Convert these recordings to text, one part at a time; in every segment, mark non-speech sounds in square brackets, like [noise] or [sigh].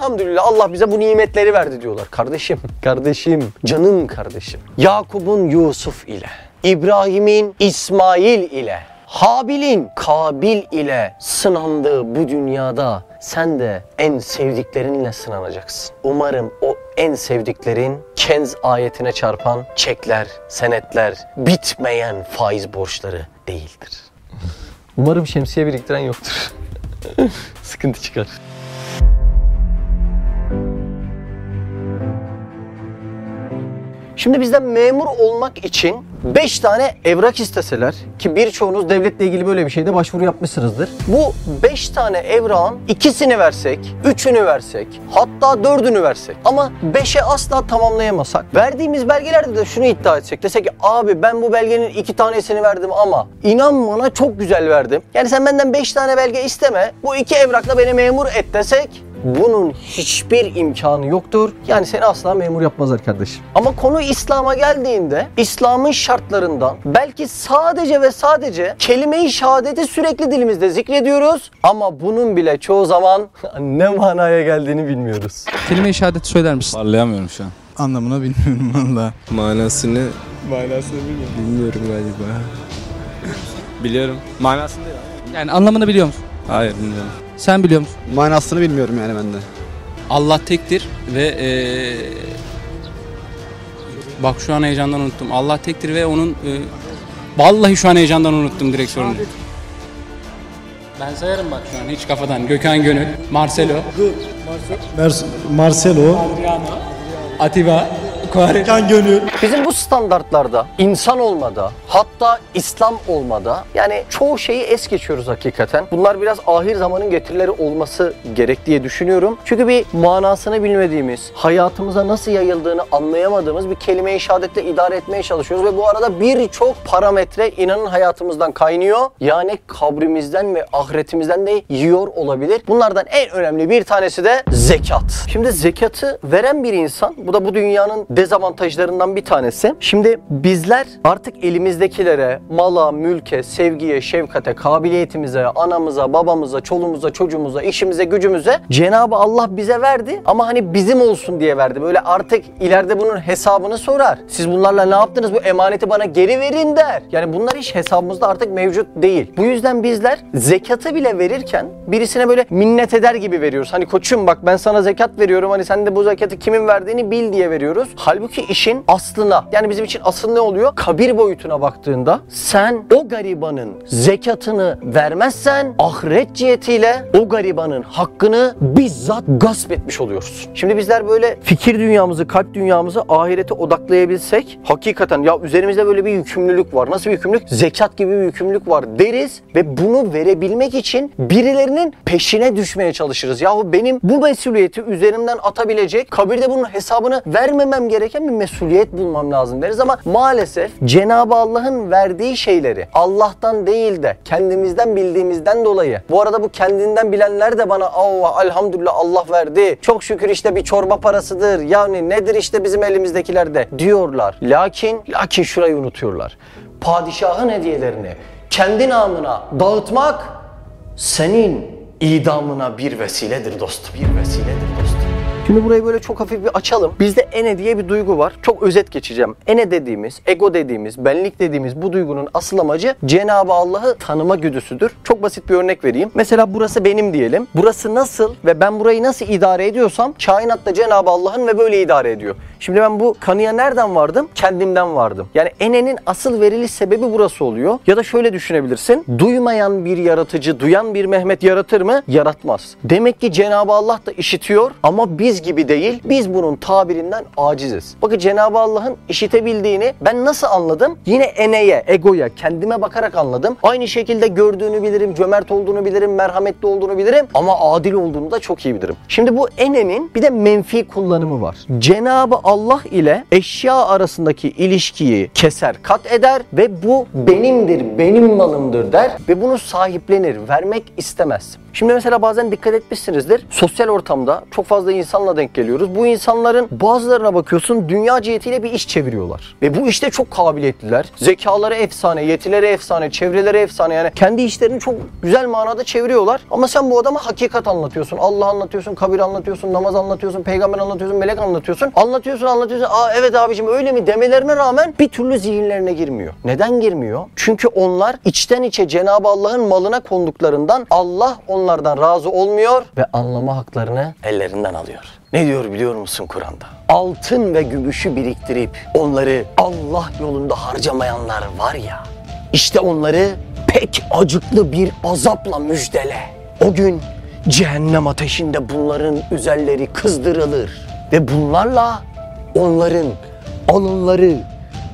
Elhamdülillah Allah bize bu nimetleri verdi diyorlar. Kardeşim, [laughs] kardeşim, canım kardeşim. Yakup'un Yusuf ile, İbrahim'in İsmail ile, Habil'in Kabil ile sınandığı bu dünyada sen de en sevdiklerinle sınanacaksın. Umarım o en sevdiklerin Kenz ayetine çarpan çekler, senetler, bitmeyen faiz borçları değildir. Umarım şemsiye biriktiren yoktur. [laughs] Sıkıntı çıkar. Şimdi bizden memur olmak için 5 tane evrak isteseler ki birçoğunuz devletle ilgili böyle bir şeyde başvuru yapmışsınızdır. Bu 5 tane evrağın ikisini versek, üçünü versek, hatta dördünü versek ama 5'e asla tamamlayamasak, verdiğimiz belgelerde de şunu iddia etsek, desek ki abi ben bu belgenin iki tanesini verdim ama inan bana çok güzel verdim. Yani sen benden 5 tane belge isteme, bu iki evrakla beni memur et desek bunun hiçbir imkanı yoktur. Yani seni asla memur yapmazlar kardeşim. Ama konu İslam'a geldiğinde İslam'ın şartlarından belki sadece ve sadece kelime-i şehadeti sürekli dilimizde zikrediyoruz ama bunun bile çoğu zaman [laughs] ne manaya geldiğini bilmiyoruz. Kelime-i şehadeti söyler misin? Parlayamıyorum şu an. Anlamını bilmiyorum [laughs] valla. Manasını... Manasını bilmiyorum. Bilmiyorum galiba. Biliyorum. Manasını değil. Yani anlamını biliyor musun? Hayır bilmiyorum. Sen biliyor musun? Manasını bilmiyorum yani ben de. Allah tektir ve eee, bak şu an heyecandan unuttum. Allah tektir ve onun eee, vallahi şu an heyecandan unuttum direkt sorunu. Ben sayarım bak şu an hiç kafadan. Gökhan Gönül, Marcelo, Mer- Marcelo, Adriano, Atiba, Kuare. Kan Gönül. Bizim bu standartlarda insan olmada hatta İslam olmada yani çoğu şeyi es geçiyoruz hakikaten. Bunlar biraz ahir zamanın getirileri olması gerek diye düşünüyorum. Çünkü bir manasını bilmediğimiz, hayatımıza nasıl yayıldığını anlayamadığımız bir kelime-i şehadetle idare etmeye çalışıyoruz ve bu arada birçok parametre inanın hayatımızdan kaynıyor. Yani kabrimizden ve ahiretimizden de yiyor olabilir. Bunlardan en önemli bir tanesi de zekat. Şimdi zekatı veren bir insan, bu da bu dünyanın dezavantajlarından bir tanesi. Şimdi bizler artık elimizdekilere, mala, mülke, sevgiye, şefkate, kabiliyetimize, anamıza, babamıza, çoluğumuza, çocuğumuza, işimize, gücümüze Cenab-ı Allah bize verdi ama hani bizim olsun diye verdi. Böyle artık ileride bunun hesabını sorar. Siz bunlarla ne yaptınız? Bu emaneti bana geri verin der. Yani bunlar hiç hesabımızda artık mevcut değil. Bu yüzden bizler zekatı bile verirken birisine böyle minnet eder gibi veriyoruz. Hani koçum bak ben sana zekat veriyorum. Hani sen de bu zekatı kimin verdiğini bil diye veriyoruz. Halbuki işin aslına yani bizim için asıl ne oluyor? Kabir boyutuna baktığında sen o garibanın zekatını vermezsen ahiret cihetiyle o garibanın hakkını bizzat gasp etmiş oluyorsun. Şimdi bizler böyle fikir dünyamızı, kalp dünyamızı ahirete odaklayabilsek hakikaten ya üzerimizde böyle bir yükümlülük var. Nasıl bir yükümlülük? Zekat gibi bir yükümlülük var deriz ve bunu verebilmek için birilerinin peşine düşmeye çalışırız. Yahu benim bu mesuliyeti üzerimden atabilecek, kabirde bunun hesabını vermemem gereken bir mesuliyet bulmam lazım deriz ama maalesef Cenab-ı Allah'ın verdiği şeyleri Allah'tan değil de kendimizden bildiğimizden dolayı. Bu arada bu kendinden bilenler de bana Allah elhamdülillah Allah verdi. Çok şükür işte bir çorba parasıdır. Yani nedir işte bizim elimizdekiler de diyorlar. Lakin lakin şurayı unutuyorlar. Padişahın hediyelerini kendi namına dağıtmak senin idamına bir vesiledir dostum. Bir vesiledir dostum. Şimdi burayı böyle çok hafif bir açalım. Bizde ene diye bir duygu var. Çok özet geçeceğim. Ene dediğimiz, ego dediğimiz, benlik dediğimiz bu duygunun asıl amacı Cenab-ı Allah'ı tanıma güdüsüdür. Çok basit bir örnek vereyim. Mesela burası benim diyelim. Burası nasıl ve ben burayı nasıl idare ediyorsam kainat da Cenab-ı Allah'ın ve böyle idare ediyor. Şimdi ben bu kanıya nereden vardım? Kendimden vardım. Yani enenin asıl veriliş sebebi burası oluyor. Ya da şöyle düşünebilirsin. Duymayan bir yaratıcı, duyan bir Mehmet yaratır mı? Yaratmaz. Demek ki Cenab-ı Allah da işitiyor ama biz gibi değil. Biz bunun tabirinden aciziz. Bakın Cenab-ı Allah'ın işitebildiğini ben nasıl anladım? Yine eneye, egoya, kendime bakarak anladım. Aynı şekilde gördüğünü bilirim, cömert olduğunu bilirim, merhametli olduğunu bilirim ama adil olduğunu da çok iyi bilirim. Şimdi bu enenin bir de menfi kullanımı var. Cenab-ı Allah ile eşya arasındaki ilişkiyi keser, kat eder ve bu benimdir, benim malımdır der ve bunu sahiplenir, vermek istemez. Şimdi mesela bazen dikkat etmişsinizdir. Sosyal ortamda çok fazla insanla insanla denk geliyoruz. Bu insanların bazılarına bakıyorsun dünya cihetiyle bir iş çeviriyorlar. Ve bu işte çok kabiliyetliler. Zekaları efsane, yetileri efsane, çevreleri efsane. Yani kendi işlerini çok güzel manada çeviriyorlar. Ama sen bu adama hakikat anlatıyorsun. Allah anlatıyorsun, kabir anlatıyorsun, namaz anlatıyorsun, peygamber anlatıyorsun, melek anlatıyorsun. Anlatıyorsun, anlatıyorsun. Aa evet abicim öyle mi demelerine rağmen bir türlü zihinlerine girmiyor. Neden girmiyor? Çünkü onlar içten içe Cenab-ı Allah'ın malına konduklarından Allah onlardan razı olmuyor ve anlama haklarını ellerinden alıyor. Ne diyor biliyor musun Kur'an'da? Altın ve gümüşü biriktirip onları Allah yolunda harcamayanlar var ya. İşte onları pek acıklı bir azapla müjdele. O gün cehennem ateşinde bunların üzerleri kızdırılır ve bunlarla onların alınları,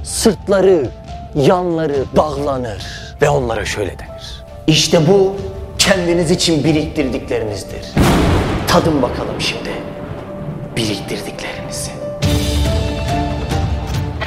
sırtları, yanları dağlanır ve onlara şöyle denir. İşte bu kendiniz için biriktirdiklerinizdir. Tadın bakalım şimdi biriktirdiklerinizi.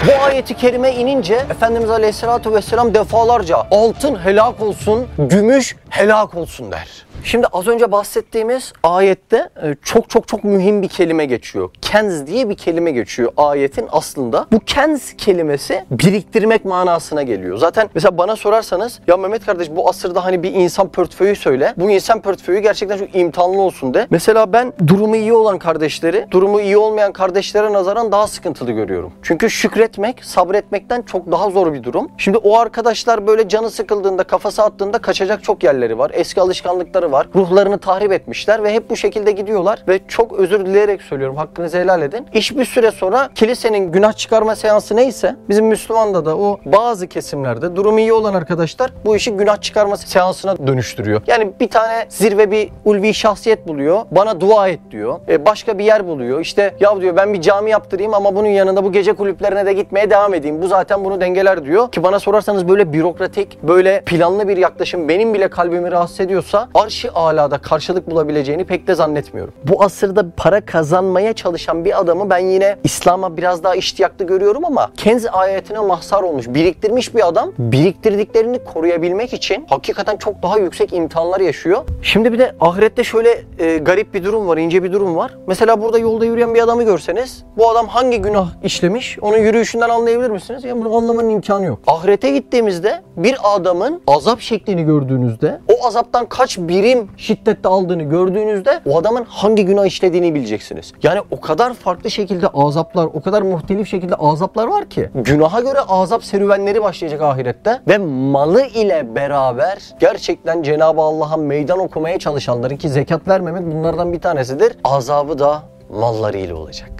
Bu ayeti kerime inince Efendimiz Aleyhisselatü Vesselam defalarca altın helak olsun, gümüş helak olsun der. Şimdi az önce bahsettiğimiz ayette e, çok çok çok mühim bir kelime geçiyor. Kenz diye bir kelime geçiyor ayetin aslında. Bu kenz kelimesi biriktirmek manasına geliyor. Zaten mesela bana sorarsanız ya Mehmet kardeş bu asırda hani bir insan portföyü söyle. Bu insan portföyü gerçekten çok imtihanlı olsun de. Mesela ben durumu iyi olan kardeşleri, durumu iyi olmayan kardeşlere nazaran daha sıkıntılı görüyorum. Çünkü şükretmek, sabretmekten çok daha zor bir durum. Şimdi o arkadaşlar böyle canı sıkıldığında, kafası attığında kaçacak çok yerleri var. Eski alışkanlıkları var. Ruhlarını tahrip etmişler ve hep bu şekilde gidiyorlar ve çok özür dileyerek söylüyorum. Hakkınızı helal edin. İş bir süre sonra kilisenin günah çıkarma seansı neyse bizim Müslümanda da o bazı kesimlerde durumu iyi olan arkadaşlar bu işi günah çıkarma seansına dönüştürüyor. Yani bir tane zirve bir ulvi şahsiyet buluyor. Bana dua et diyor. E, başka bir yer buluyor. İşte ya diyor ben bir cami yaptırayım ama bunun yanında bu gece kulüplerine de gitmeye devam edeyim. Bu zaten bunu dengeler diyor. Ki bana sorarsanız böyle bürokratik, böyle planlı bir yaklaşım benim bile kalbimi rahatsız ediyorsa arş alada karşılık bulabileceğini pek de zannetmiyorum. Bu asırda para kazanmaya çalışan bir adamı ben yine İslam'a biraz daha iştiyaklı görüyorum ama Kenz ayetine mahsar olmuş, biriktirmiş bir adam biriktirdiklerini koruyabilmek için hakikaten çok daha yüksek imtihanlar yaşıyor. Şimdi bir de ahirette şöyle e, garip bir durum var, ince bir durum var. Mesela burada yolda yürüyen bir adamı görseniz bu adam hangi günah işlemiş onun yürüyüşünden anlayabilir misiniz? Yani bunu anlamanın imkanı yok. Ahirete gittiğimizde bir adamın azap şeklini gördüğünüzde o azaptan kaç birim şiddette aldığını gördüğünüzde o adamın hangi günah işlediğini bileceksiniz. Yani o kadar farklı şekilde azaplar, o kadar muhtelif şekilde azaplar var ki günaha göre azap serüvenleri başlayacak ahirette ve malı ile beraber gerçekten Cenab-ı Allah'a meydan okumaya çalışanların ki zekat vermemek bunlardan bir tanesidir. Azabı da mallarıyla olacak.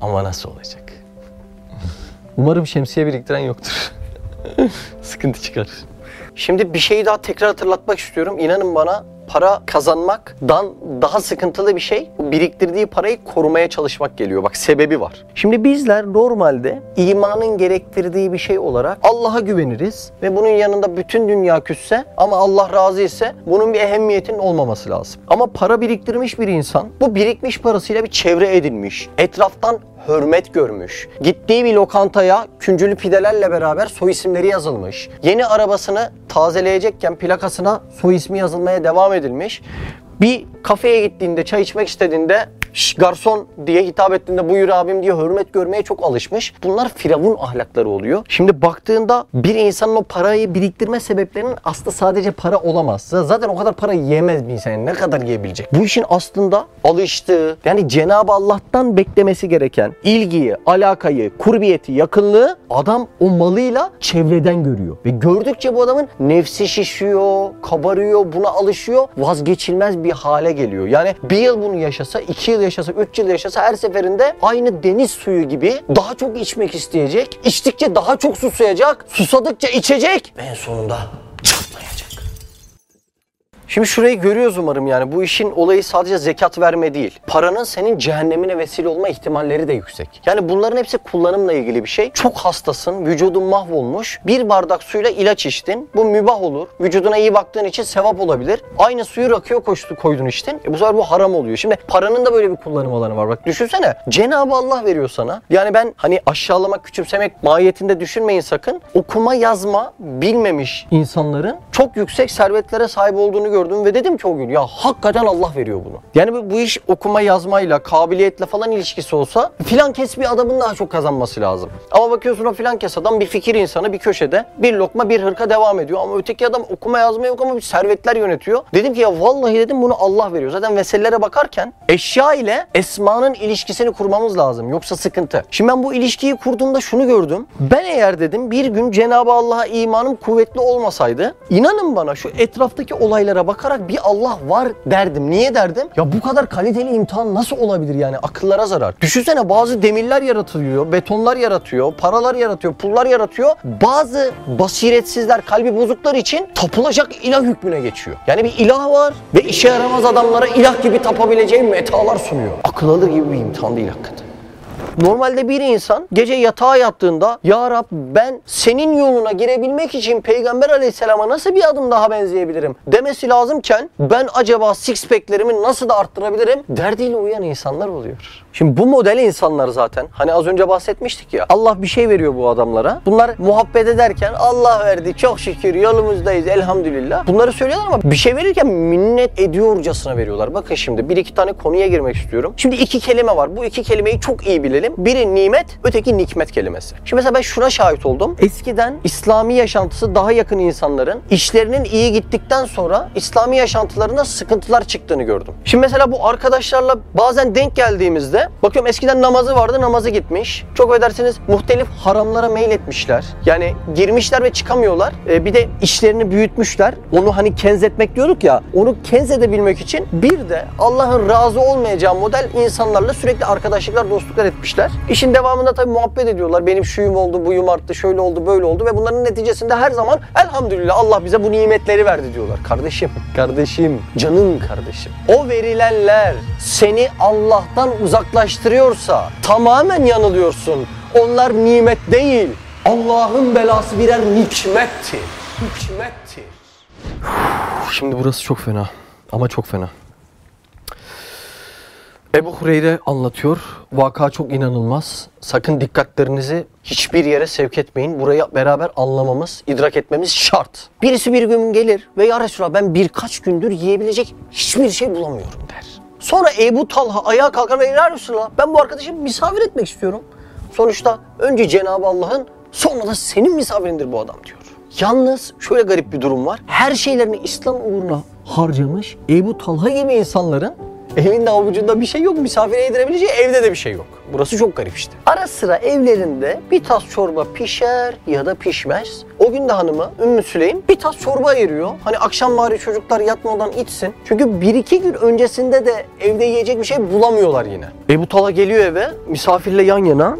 Ama nasıl olacak? Umarım şemsiye biriktiren yoktur. [laughs] Sıkıntı çıkar. Şimdi bir şeyi daha tekrar hatırlatmak istiyorum. İnanın bana para kazanmaktan daha sıkıntılı bir şey biriktirdiği parayı korumaya çalışmak geliyor. Bak sebebi var. Şimdi bizler normalde imanın gerektirdiği bir şey olarak Allah'a güveniriz ve bunun yanında bütün dünya küsse ama Allah razı ise bunun bir ehemmiyetinin olmaması lazım. Ama para biriktirmiş bir insan bu birikmiş parasıyla bir çevre edinmiş. Etraftan hürmet görmüş. Gittiği bir lokantaya küncülü pidelerle beraber soy isimleri yazılmış. Yeni arabasını tazeleyecekken plakasına soy ismi yazılmaya devam edilmiş. Bir kafeye gittiğinde, çay içmek istediğinde "Şş, garson diye hitap ettiğinde buyur abim diye hürmet görmeye çok alışmış. Bunlar firavun ahlakları oluyor. Şimdi baktığında bir insanın o parayı biriktirme sebeplerinin aslında sadece para olamaz. Zaten o kadar para yiyemez bir insan. Ne kadar yiyebilecek? Bu işin aslında alıştığı yani Cenab-ı Allah'tan beklemesi gereken ilgiyi, alakayı, kurbiyeti, yakınlığı adam o malıyla çevreden görüyor. Ve gördükçe bu adamın nefsi şişiyor, kabarıyor, buna alışıyor. Vazgeçilmez bir hale geliyor. Yani bir yıl bunu yaşasa, iki yıl yaşasa, üç yıl yaşasa her seferinde aynı deniz suyu gibi daha çok içmek isteyecek. İçtikçe daha çok susayacak. Susadıkça içecek. Ve en sonunda. Şimdi şurayı görüyoruz umarım yani bu işin olayı sadece zekat verme değil. Paranın senin cehennemine vesile olma ihtimalleri de yüksek. Yani bunların hepsi kullanımla ilgili bir şey. Çok hastasın, vücudun mahvolmuş. Bir bardak suyla ilaç içtin. Bu mübah olur. Vücuduna iyi baktığın için sevap olabilir. Aynı suyu rakıya koştu, koydun içtin. E bu sefer bu haram oluyor. Şimdi paranın da böyle bir kullanım alanı var. Bak düşünsene. Cenab-ı Allah veriyor sana. Yani ben hani aşağılamak, küçümsemek mahiyetinde düşünmeyin sakın. Okuma yazma bilmemiş insanların çok yüksek servetlere sahip olduğunu görüyorum gördüm ve dedim ki o gün ya hakikaten Allah veriyor bunu. Yani bu, bu iş okuma yazmayla, kabiliyetle falan ilişkisi olsa filan kes bir adamın daha çok kazanması lazım. Ama bakıyorsun o filan kes adam bir fikir insanı bir köşede bir lokma bir hırka devam ediyor ama öteki adam okuma yazma yok ama bir servetler yönetiyor. Dedim ki ya vallahi dedim bunu Allah veriyor. Zaten veselelere bakarken eşya ile esmanın ilişkisini kurmamız lazım. Yoksa sıkıntı. Şimdi ben bu ilişkiyi kurduğumda şunu gördüm. Ben eğer dedim bir gün Cenab-ı Allah'a imanım kuvvetli olmasaydı inanın bana şu etraftaki olaylara bakarak bir Allah var derdim. Niye derdim? Ya bu kadar kaliteli imtihan nasıl olabilir yani akıllara zarar. Düşünsene bazı demirler yaratılıyor, betonlar yaratıyor, paralar yaratıyor, pullar yaratıyor. Bazı basiretsizler, kalbi bozuklar için tapılacak ilah hükmüne geçiyor. Yani bir ilah var ve işe yaramaz adamlara ilah gibi tapabileceği metalar sunuyor. Akıl alır gibi bir imtihan değil hakikaten. Normalde bir insan gece yatağa yattığında Ya Rab ben senin yoluna girebilmek için Peygamber aleyhisselama nasıl bir adım daha benzeyebilirim demesi lazımken ben acaba six pack'lerimi nasıl da arttırabilirim derdiyle uyan insanlar oluyor. Şimdi bu model insanlar zaten hani az önce bahsetmiştik ya Allah bir şey veriyor bu adamlara. Bunlar muhabbet ederken Allah verdi çok şükür yolumuzdayız elhamdülillah. Bunları söylüyorlar ama bir şey verirken minnet ediyorcasına veriyorlar. Bakın şimdi bir iki tane konuya girmek istiyorum. Şimdi iki kelime var. Bu iki kelimeyi çok iyi bilelim. Biri nimet, öteki nikmet kelimesi. Şimdi mesela ben şuna şahit oldum. Eskiden İslami yaşantısı daha yakın insanların işlerinin iyi gittikten sonra İslami yaşantılarında sıkıntılar çıktığını gördüm. Şimdi mesela bu arkadaşlarla bazen denk geldiğimizde bakıyorum eskiden namazı vardı namazı gitmiş. Çok ödersiniz muhtelif haramlara meyletmişler. Yani girmişler ve çıkamıyorlar. Ee, bir de işlerini büyütmüşler. Onu hani kenzetmek diyorduk ya. Onu kenzedebilmek için bir de Allah'ın razı olmayacağı model insanlarla sürekli arkadaşlıklar, dostluklar etmişler. İşin devamında tabii muhabbet ediyorlar. Benim şuyum oldu, buyum arttı, şöyle oldu, böyle oldu ve bunların neticesinde her zaman elhamdülillah Allah bize bu nimetleri verdi diyorlar. Kardeşim, kardeşim, canım kardeşim. O verilenler seni Allah'tan uzaklaştırıyorsa tamamen yanılıyorsun. Onlar nimet değil. Allah'ın belası birer nikmettir. Hikmettir. Şimdi burası çok fena. Ama çok fena. Ebu Hureyre anlatıyor. Vaka çok inanılmaz. Sakın dikkatlerinizi hiçbir yere sevk etmeyin. Burayı beraber anlamamız, idrak etmemiz şart. Birisi bir gün gelir ve ya Resulallah ben birkaç gündür yiyebilecek hiçbir şey bulamıyorum der. Sonra Ebu Talha ayağa kalkar ve ya Resulallah ben bu arkadaşımı misafir etmek istiyorum. Sonuçta önce Cenab-ı Allah'ın sonra da senin misafirindir bu adam diyor. Yalnız şöyle garip bir durum var. Her şeylerini İslam uğruna harcamış Ebu Talha gibi insanların Evinde avucunda bir şey yok. Misafire yedirebileceği evde de bir şey yok. Burası çok garip işte. Ara sıra evlerinde bir tas çorba pişer ya da pişmez. O gün de hanımı Ümmü Süleym bir tas çorba ayırıyor. Hani akşam bari çocuklar yatmadan içsin. Çünkü bir iki gün öncesinde de evde yiyecek bir şey bulamıyorlar yine. Ebu Talha geliyor eve misafirle yan yana.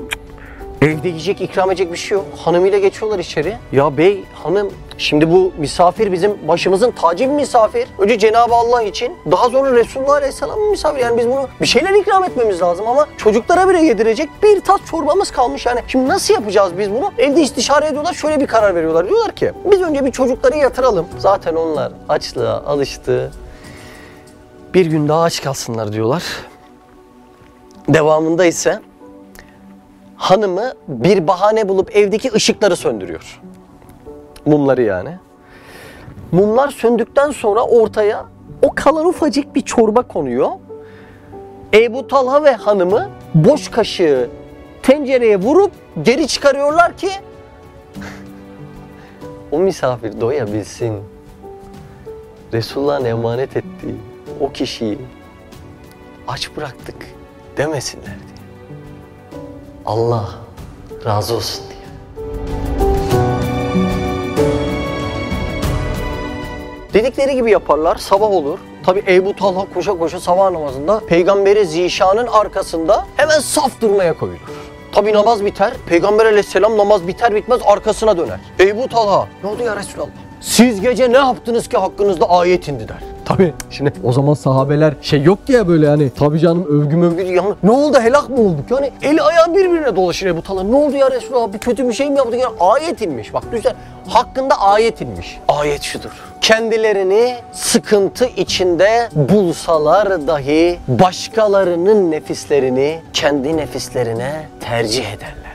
Evde yiyecek, ikram edecek bir şey yok. Hanımıyla geçiyorlar içeri. Ya bey, hanım şimdi bu misafir bizim başımızın tacı bir misafir. Önce Cenab-ı Allah için, daha sonra Resulullah Aleyhisselam'ın misafir. Yani biz bunu bir şeyler ikram etmemiz lazım ama çocuklara bile yedirecek bir tas çorbamız kalmış. Yani şimdi nasıl yapacağız biz bunu? Evde istişare ediyorlar, şöyle bir karar veriyorlar. Diyorlar ki biz önce bir çocukları yatıralım. Zaten onlar açlığa alıştı. Bir gün daha aç kalsınlar diyorlar. Devamında ise hanımı bir bahane bulup evdeki ışıkları söndürüyor. Mumları yani. Mumlar söndükten sonra ortaya o kalan ufacık bir çorba konuyor. Ebu Talha ve hanımı boş kaşığı tencereye vurup geri çıkarıyorlar ki [laughs] o misafir doyabilsin. Resulullah'ın emanet ettiği o kişiyi aç bıraktık demesinler. Allah razı olsun diye. Dedikleri gibi yaparlar, sabah olur. Tabi Ebu Talha koşa koşa sabah namazında Peygamberi Zişan'ın arkasında hemen saf durmaya koyulur. Tabi namaz biter, Peygamber aleyhisselam namaz biter bitmez arkasına döner. Ebu Talha, ne oldu ya Resulallah? Siz gece ne yaptınız ki hakkınızda ayet indi der. Tabi şimdi o zaman sahabeler şey yok ya böyle hani tabi canım övgü mövgü. Yani ne oldu helak mı olduk? Yani eli ayağı birbirine dolaşır Ebu Talha. Ne oldu ya Resulallah bir kötü bir şey mi yaptık? Yani ayet inmiş. Bak düşünsene hakkında ayet inmiş. Ayet şudur. Kendilerini sıkıntı içinde bulsalar dahi başkalarının nefislerini kendi nefislerine tercih ederler.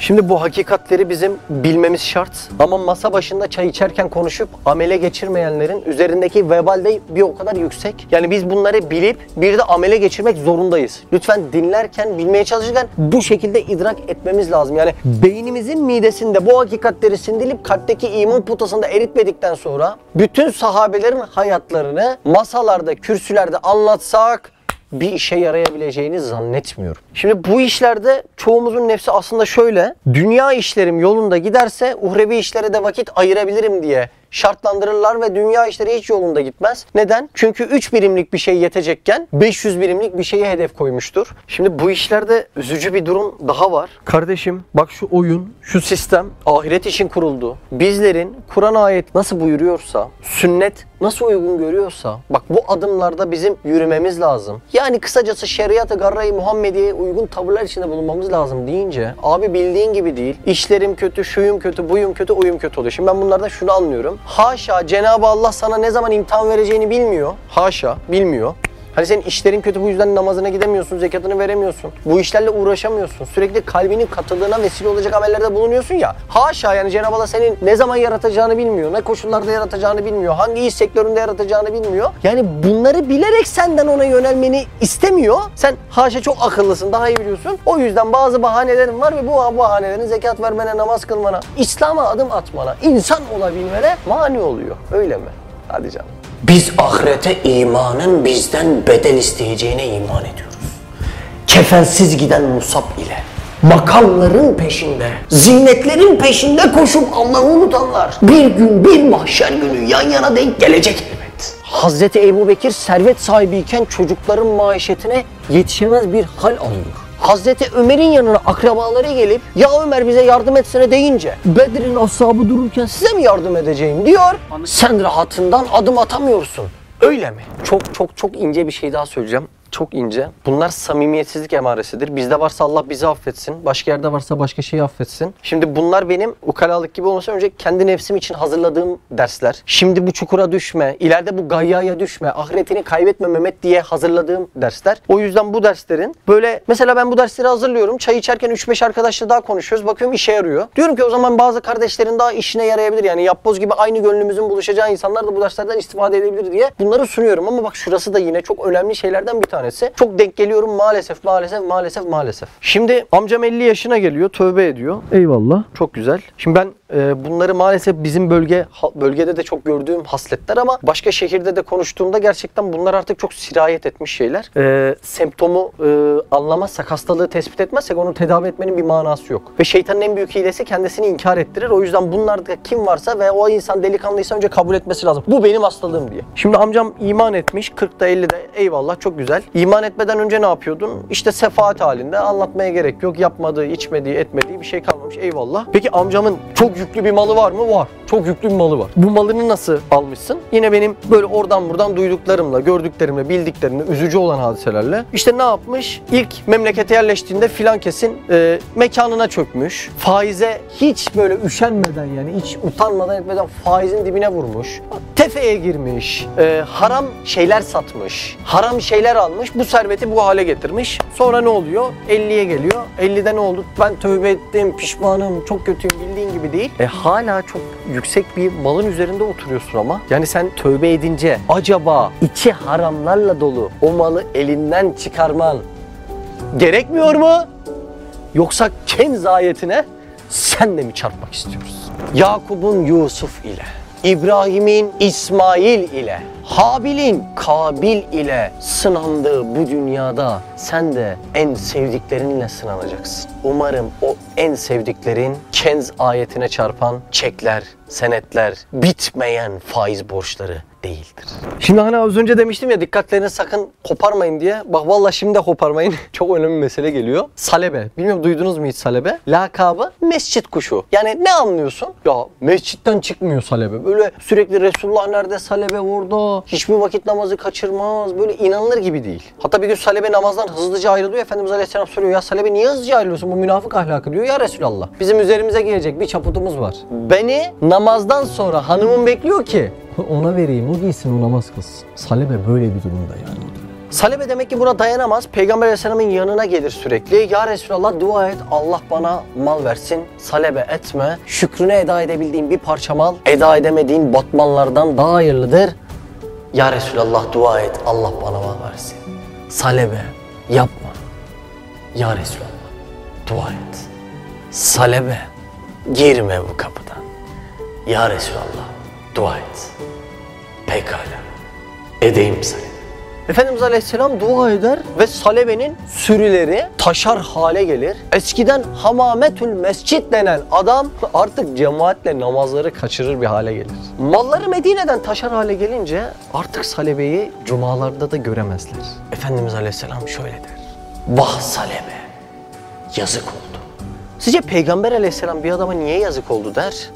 Şimdi bu hakikatleri bizim bilmemiz şart. Ama masa başında çay içerken konuşup amele geçirmeyenlerin üzerindeki vebal de bir o kadar yüksek. Yani biz bunları bilip bir de amele geçirmek zorundayız. Lütfen dinlerken, bilmeye çalışırken bu şekilde idrak etmemiz lazım. Yani beynimizin midesinde bu hakikatleri sindirilip kalpteki iman potasında eritmedikten sonra bütün sahabelerin hayatlarını masalarda, kürsülerde anlatsak bir işe yarayabileceğini zannetmiyorum. Şimdi bu işlerde çoğumuzun nefsi aslında şöyle. Dünya işlerim yolunda giderse uhrevi işlere de vakit ayırabilirim diye şartlandırırlar ve dünya işleri hiç yolunda gitmez. Neden? Çünkü 3 birimlik bir şey yetecekken 500 birimlik bir şeye hedef koymuştur. Şimdi bu işlerde üzücü bir durum daha var. Kardeşim bak şu oyun, şu sistem ahiret için kuruldu. Bizlerin Kur'an ayet nasıl buyuruyorsa, sünnet nasıl uygun görüyorsa bak bu adımlarda bizim yürümemiz lazım. Yani kısacası şeriat-ı garra-i Muhammediye'ye uygun tavırlar içinde bulunmamız lazım deyince abi bildiğin gibi değil. İşlerim kötü, şuyum kötü, buyum kötü, oyum kötü oluyor. Şimdi ben bunlardan şunu anlıyorum. Haşa Cenab-ı Allah sana ne zaman imtihan vereceğini bilmiyor. Haşa bilmiyor. Hani senin işlerin kötü bu yüzden namazına gidemiyorsun, zekatını veremiyorsun. Bu işlerle uğraşamıyorsun. Sürekli kalbinin katılığına vesile olacak amellerde bulunuyorsun ya. Haşa yani Cenab-ı Allah senin ne zaman yaratacağını bilmiyor. Ne koşullarda yaratacağını bilmiyor. Hangi iş sektöründe yaratacağını bilmiyor. Yani bunları bilerek senden ona yönelmeni istemiyor. Sen haşa çok akıllısın, daha iyi biliyorsun. O yüzden bazı bahanelerin var ve bu bahanelerin zekat vermene, namaz kılmana, İslam'a adım atmana, insan olabilmene mani oluyor. Öyle mi? Hadi canım. Biz ahirete imanın bizden bedel isteyeceğine iman ediyoruz. Kefensiz giden Musab ile makamların peşinde, zinetlerin peşinde koşup Allah'ı unutanlar bir gün bir mahşer günü yan yana denk gelecek elbet. Hazreti Ebu Bekir servet sahibiyken çocukların maişetine yetişemez bir hal alıyor. Hazreti Ömer'in yanına akrabaları gelip ya Ömer bize yardım etsene deyince Bedir'in ashabı dururken size mi yardım edeceğim diyor. Sen rahatından adım atamıyorsun. Öyle mi? Çok çok çok ince bir şey daha söyleyeceğim. Çok ince. Bunlar samimiyetsizlik emaresidir. Bizde varsa Allah bizi affetsin. Başka yerde varsa başka şeyi affetsin. Şimdi bunlar benim ukalalık gibi olmasa önce kendi nefsim için hazırladığım dersler. Şimdi bu çukura düşme, ileride bu gayyaya düşme, ahiretini kaybetme Mehmet diye hazırladığım dersler. O yüzden bu derslerin böyle mesela ben bu dersleri hazırlıyorum. Çay içerken 3-5 arkadaşla daha konuşuyoruz. Bakıyorum işe yarıyor. Diyorum ki o zaman bazı kardeşlerin daha işine yarayabilir. Yani yapboz gibi aynı gönlümüzün buluşacağı insanlar da bu derslerden istifade edebilir diye bunları sunuyorum. Ama bak şurası da yine çok önemli şeylerden bir tanesi. Çok denk geliyorum maalesef maalesef maalesef maalesef. Şimdi amcam 50 yaşına geliyor tövbe ediyor. Eyvallah. Çok güzel. Şimdi ben bunları maalesef bizim bölge bölgede de çok gördüğüm hasletler ama başka şehirde de konuştuğumda gerçekten bunlar artık çok sirayet etmiş şeyler. E, semptomu e, anlamazsak, hastalığı tespit etmezsek onu tedavi etmenin bir manası yok. Ve şeytanın en büyük hilesi kendisini inkar ettirir. O yüzden bunlarda kim varsa ve o insan delikanlıysa önce kabul etmesi lazım. Bu benim hastalığım diye. Şimdi amcam iman etmiş 40'da 50'de eyvallah çok güzel. İman etmeden önce ne yapıyordun? İşte sefaat halinde anlatmaya gerek yok. Yapmadığı, içmediği, etmediği bir şey kalmamış eyvallah. Peki amcamın çok yüklü bir malı var mı? Var. Çok yüklü bir malı var. Bu malını nasıl almışsın? Yine benim böyle oradan buradan duyduklarımla, gördüklerimle, bildiklerimle, üzücü olan hadiselerle. İşte ne yapmış? İlk memlekete yerleştiğinde filan kesin e, mekanına çökmüş. Faize hiç böyle üşenmeden yani hiç utanmadan etmeden faizin dibine vurmuş. Tefeye girmiş. e, haram şeyler satmış. Haram şeyler almış. Bu serveti bu hale getirmiş. Sonra ne oluyor? 50'ye geliyor. 50'de ne oldu? Ben tövbe ettim, pişmanım, çok kötüyüm bildiğin gibi değil. E hala çok yüksek bir malın üzerinde oturuyorsun ama. Yani sen tövbe edince acaba içi haramlarla dolu o malı elinden çıkarman gerekmiyor mu? Yoksa kenz ayetine sen de mi çarpmak istiyoruz? Yakup'un Yusuf ile, İbrahim'in İsmail ile, Habil'in Kabil ile sınandığı bu dünyada sen de en sevdiklerinle sınanacaksın. Umarım o en sevdiklerin kenz ayetine çarpan çekler, senetler, bitmeyen faiz borçları değildir. Şimdi hani az önce demiştim ya dikkatlerini sakın koparmayın diye. Bak vallahi şimdi de koparmayın. [laughs] Çok önemli mesele geliyor. Salebe. Bilmiyorum duydunuz mu hiç salebe? Lakabı mescit kuşu. Yani ne anlıyorsun? Ya mescitten çıkmıyor salebe. Böyle sürekli Resulullah nerede salebe orada. Hiçbir vakit namazı kaçırmaz. Böyle inanılır gibi değil. Hatta bir gün salebe namazdan hızlıca ayrılıyor. Efendimiz Aleyhisselam soruyor ya salebe niye hızlıca ayrılıyorsun? Bu münafık ahlakı diyor. Ya Resulallah bizim üzerimize gelecek bir çaputumuz var. Beni namazdan sonra hanımım bekliyor ki [laughs] ona vereyim o giysin o namaz kılsın. Salebe böyle bir durumda yani. Salebe demek ki buna dayanamaz. Peygamber Aleyhisselam'ın yanına gelir sürekli. Ya Resulallah dua et Allah bana mal versin. Salebe etme. Şükrünü eda edebildiğin bir parça mal eda edemediğin batmanlardan daha hayırlıdır. Ya Resulallah dua et Allah bana mal versin. Salebe yapma. Ya Resulallah dua et. Salebe girme bu kapıdan. Ya Resulallah dua et. Pekala. Edeyim salebe. Efendimiz Aleyhisselam dua eder ve salebenin sürüleri taşar hale gelir. Eskiden hamametül mescit denen adam artık cemaatle namazları kaçırır bir hale gelir. Malları Medine'den taşar hale gelince artık salebeyi cumalarda da göremezler. Efendimiz Aleyhisselam şöyle der. Vah salebe yazık oldu. Sizce Peygamber Aleyhisselam bir adama niye yazık oldu der?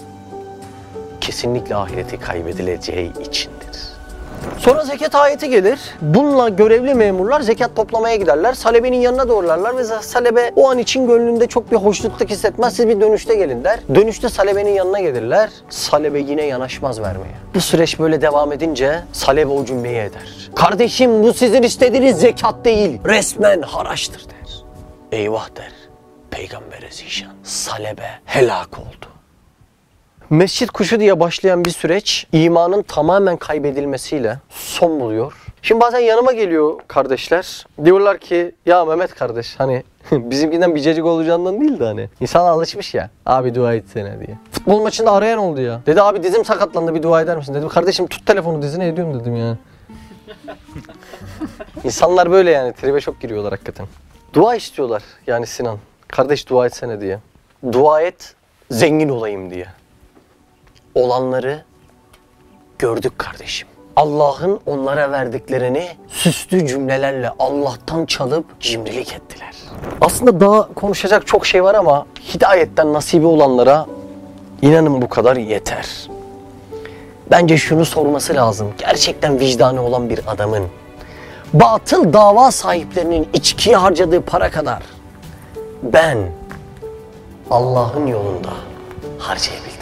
Kesinlikle ahireti kaybedileceği içindir. Sonra zekat ayeti gelir. Bununla görevli memurlar zekat toplamaya giderler. Salebenin yanına doğrularlar ve Salebe o an için gönlünde çok bir hoşnutluk hissetmez. Siz bir dönüşte gelin der. Dönüşte Salebenin yanına gelirler. Salebe yine yanaşmaz vermeye. Bu süreç böyle devam edince Salebe o cümleyi eder. Kardeşim bu sizin istediğiniz zekat değil. Resmen haraçtır der. Eyvah der. Peygambere zişan. Salebe helak oldu. Mescit kuşu diye başlayan bir süreç imanın tamamen kaybedilmesiyle son buluyor. Şimdi bazen yanıma geliyor kardeşler. Diyorlar ki ya Mehmet kardeş hani [laughs] bizimkinden bir cacık olacağından değil de hani. İnsan alışmış ya. Abi dua etsene diye. Futbol maçında arayan oldu ya. Dedi abi dizim sakatlandı bir dua eder misin? Dedim kardeşim tut telefonu dizine ediyorum dedim ya. [laughs] İnsanlar böyle yani tribe çok giriyorlar hakikaten. Dua istiyorlar yani Sinan. Kardeş dua etsene diye. Dua et zengin olayım diye olanları gördük kardeşim. Allah'ın onlara verdiklerini süslü cümlelerle Allah'tan çalıp cimrilik ettiler. Aslında daha konuşacak çok şey var ama hidayetten nasibi olanlara inanın bu kadar yeter. Bence şunu sorması lazım. Gerçekten vicdanı olan bir adamın batıl dava sahiplerinin içkiye harcadığı para kadar ben Allah'ın yolunda harcayabildim.